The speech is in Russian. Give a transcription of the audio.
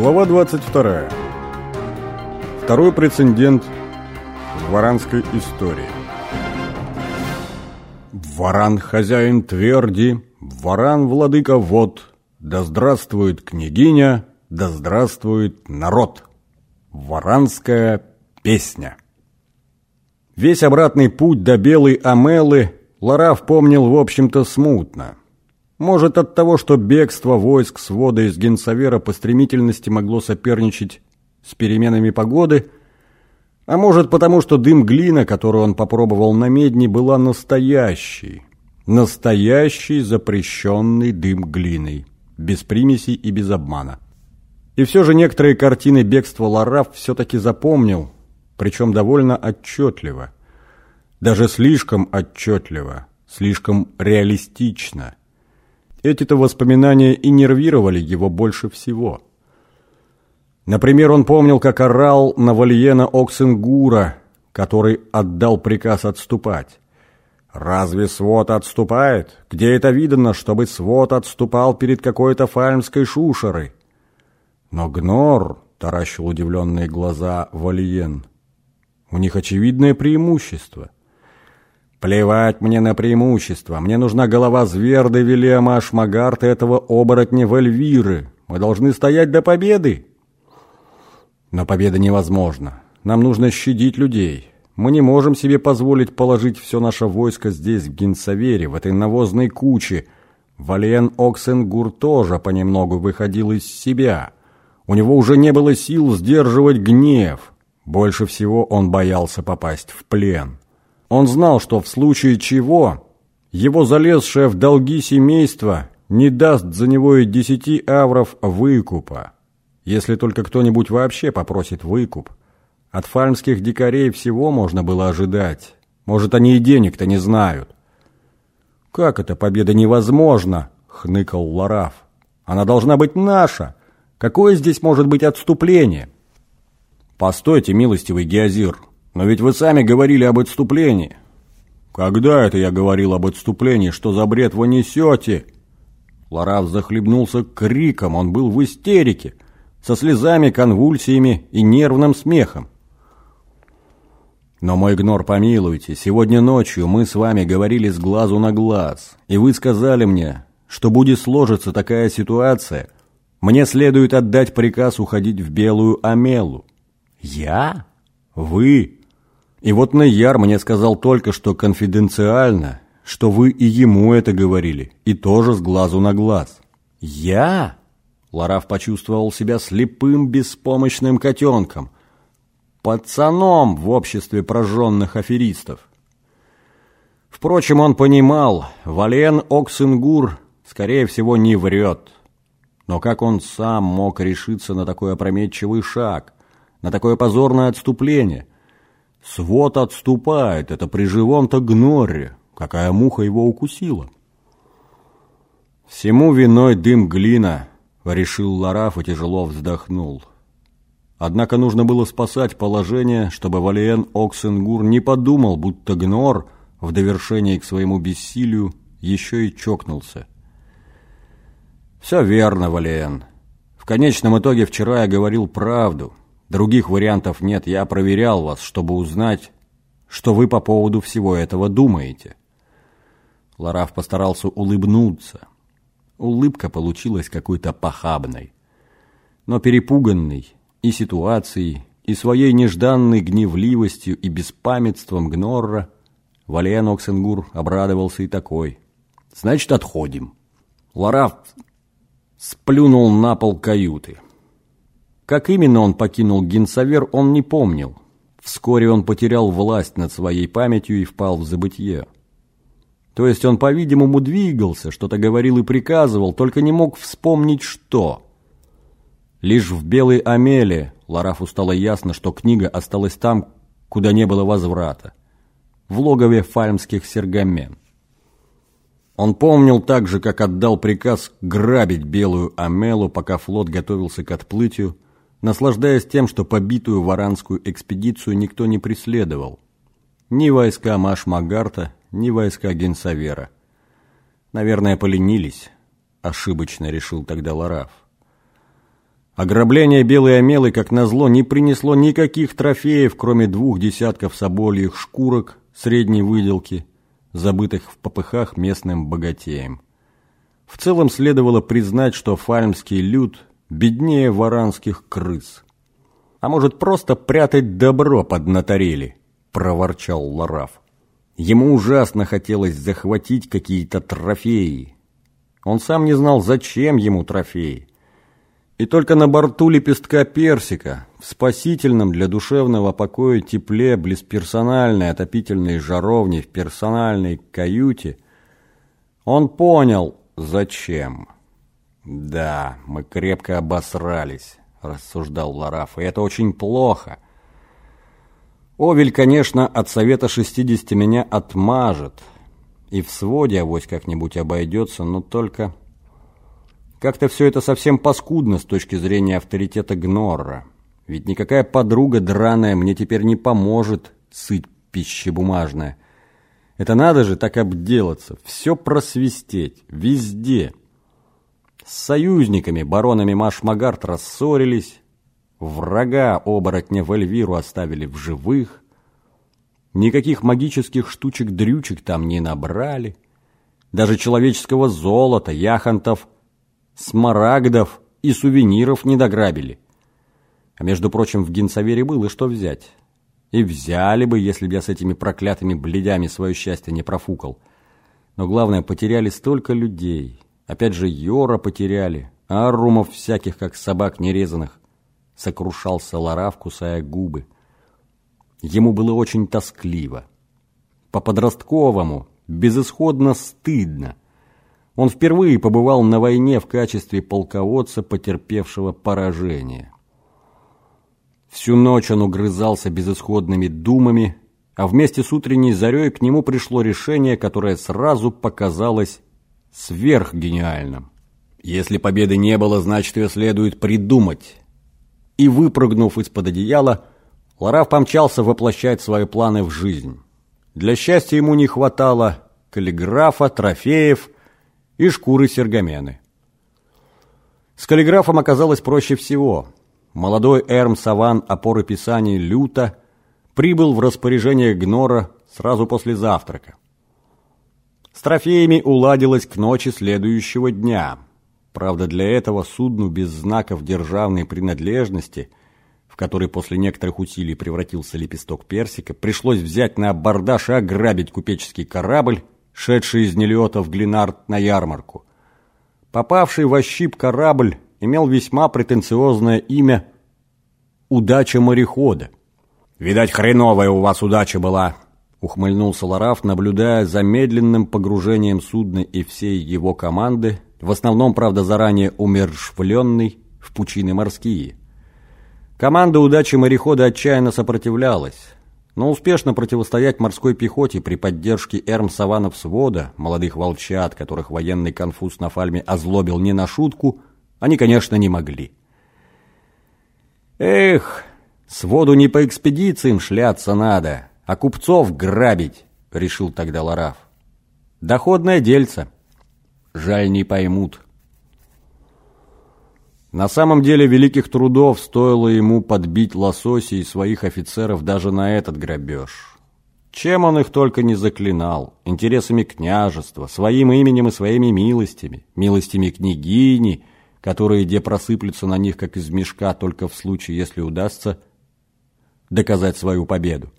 Глава 22. Второй прецедент в варанской истории. Варан хозяин тверди, варан владыка вод, да здравствует княгиня, да здравствует народ. Варанская песня. Весь обратный путь до Белой Амелы Лараф помнил, в общем-то, смутно. Может, от того, что бегство войск свода из Генсавера по стремительности могло соперничать с переменами погоды, а может, потому что дым глина, которую он попробовал на медне, была настоящей. Настоящий запрещенный дым глиной, без примесей и без обмана. И все же некоторые картины бегства Лараф все-таки запомнил, причем довольно отчетливо. Даже слишком отчетливо, слишком реалистично – эти-то воспоминания и нервировали его больше всего. Например, он помнил, как орал на Вальена Оксенгура, который отдал приказ отступать. «Разве свод отступает? Где это видно, чтобы свод отступал перед какой-то фальмской шушерой?» Но Гнор таращил удивленные глаза Вальен. «У них очевидное преимущество». Плевать мне на преимущество. Мне нужна голова Зверды Вильяма Ашмагарта этого оборотня Вальвиры. Мы должны стоять до победы. Но победа невозможна. Нам нужно щадить людей. Мы не можем себе позволить положить все наше войско здесь, в Гинсавере, в этой навозной куче. Вален Оксенгур тоже понемногу выходил из себя. У него уже не было сил сдерживать гнев. Больше всего он боялся попасть в плен. Он знал, что в случае чего его залезшее в долги семейство не даст за него и десяти авров выкупа, если только кто-нибудь вообще попросит выкуп. От фальмских дикарей всего можно было ожидать. Может, они и денег-то не знают. «Как это победа невозможна?» — хныкал Лараф. «Она должна быть наша. Какое здесь может быть отступление?» «Постойте, милостивый Геозир», но ведь вы сами говорили об отступлении. Когда это я говорил об отступлении? Что за бред вы несете? Лараф захлебнулся криком, он был в истерике, со слезами, конвульсиями и нервным смехом. Но мой гнор, помилуйте, сегодня ночью мы с вами говорили с глазу на глаз, и вы сказали мне, что будет сложиться такая ситуация, мне следует отдать приказ уходить в Белую Амелу. Я? Вы? И вот Наяр мне сказал только что конфиденциально, что вы и ему это говорили, и тоже с глазу на глаз. Я? Лараф почувствовал себя слепым, беспомощным котенком, пацаном в обществе прожженных аферистов. Впрочем, он понимал, Вален Оксенгур, скорее всего, не врет. Но как он сам мог решиться на такой опрометчивый шаг, на такое позорное отступление? Свод отступает, это при живом-то гноре. Какая муха его укусила? Всему виной дым глина, решил Лараф и тяжело вздохнул. Однако нужно было спасать положение, чтобы Валиен Оксенгур не подумал, будто гнор в довершении к своему бессилию еще и чокнулся. Все верно, Валиен. В конечном итоге вчера я говорил правду. Других вариантов нет, я проверял вас, чтобы узнать, что вы по поводу всего этого думаете. Лараф постарался улыбнуться. Улыбка получилась какой-то похабной. Но перепуганный и ситуацией, и своей нежданной гневливостью и беспамятством Гнорра, Вален Оксенгур обрадовался и такой. «Значит, отходим». Лараф сплюнул на пол каюты. Как именно он покинул Генсавер, он не помнил. Вскоре он потерял власть над своей памятью и впал в забытье. То есть он, по-видимому, двигался, что-то говорил и приказывал, только не мог вспомнить, что. Лишь в Белой Амеле Ларафу стало ясно, что книга осталась там, куда не было возврата. В логове фальмских сергамен. Он помнил также, как отдал приказ грабить Белую Амелу, пока флот готовился к отплытию, наслаждаясь тем, что побитую варанскую экспедицию никто не преследовал. Ни войска Маш-Магарта, ни войска Генсавера. Наверное, поленились, ошибочно решил тогда Лараф. Ограбление белой омелы, как назло, не принесло никаких трофеев, кроме двух десятков собольих шкурок средней выделки, забытых в попыхах местным богатеем. В целом следовало признать, что фальмский люд беднее варанских крыс. А может, просто прятать добро под нотарели, проворчал Лараф. Ему ужасно хотелось захватить какие-то трофеи. Он сам не знал, зачем ему трофеи. И только на борту лепестка персика, в спасительном для душевного покоя тепле близ персональной отопительной жаровни в персональной каюте, он понял, зачем. «Да, мы крепко обосрались», — рассуждал Лараф, — «и это очень плохо». Овель, конечно, от Совета 60 меня отмажет, и в своде авось как-нибудь обойдется, но только... Как-то все это совсем паскудно с точки зрения авторитета Гнорра. Ведь никакая подруга драная мне теперь не поможет сыть пищебумажная. Это надо же так обделаться, все просвистеть, везде. С союзниками, баронами Машмагарт, рассорились, врага оборотня в Эльвиру оставили в живых, никаких магических штучек-дрючек там не набрали, даже человеческого золота, яхонтов – смарагдов и сувениров не дограбили. А между прочим, в Генсавере было что взять. И взяли бы, если бы я с этими проклятыми бледями свое счастье не профукал. Но главное, потеряли столько людей. Опять же, Йора потеряли, а арумов всяких, как собак нерезанных. Сокрушался Лараф, кусая губы. Ему было очень тоскливо. По-подростковому, безысходно стыдно. Он впервые побывал на войне в качестве полководца, потерпевшего поражение. Всю ночь он угрызался безысходными думами, а вместе с утренней зарей к нему пришло решение, которое сразу показалось сверхгениальным. Если победы не было, значит, ее следует придумать. И, выпрыгнув из-под одеяла, Лараф помчался воплощать свои планы в жизнь. Для счастья ему не хватало каллиграфа, трофеев и шкуры сергамены. С каллиграфом оказалось проще всего. Молодой Эрм Саван опоры писаний люто прибыл в распоряжение Гнора сразу после завтрака. С трофеями уладилось к ночи следующего дня. Правда, для этого судну без знаков державной принадлежности, в который после некоторых усилий превратился лепесток персика, пришлось взять на абордаж и ограбить купеческий корабль, шедший из Нелиота в Глинард на ярмарку. Попавший в ощип корабль имел весьма претенциозное имя «Удача морехода». «Видать, хреновая у вас удача была», — ухмыльнулся Лараф, наблюдая за медленным погружением судна и всей его команды, в основном, правда, заранее умершвленной, в пучины морские. Команда удачи морехода отчаянно сопротивлялась. Но успешно противостоять морской пехоте при поддержке Эрм Саванов свода, молодых волчат, которых военный конфуз на Фальме озлобил не на шутку, они, конечно, не могли. «Эх, своду не по экспедициям шляться надо, а купцов грабить», — решил тогда Лараф. «Доходное дельце. Жаль, не поймут». На самом деле великих трудов стоило ему подбить лососи и своих офицеров даже на этот грабеж. Чем он их только не заклинал, интересами княжества, своим именем и своими милостями, милостями княгини, которые где просыплются на них, как из мешка, только в случае, если удастся доказать свою победу.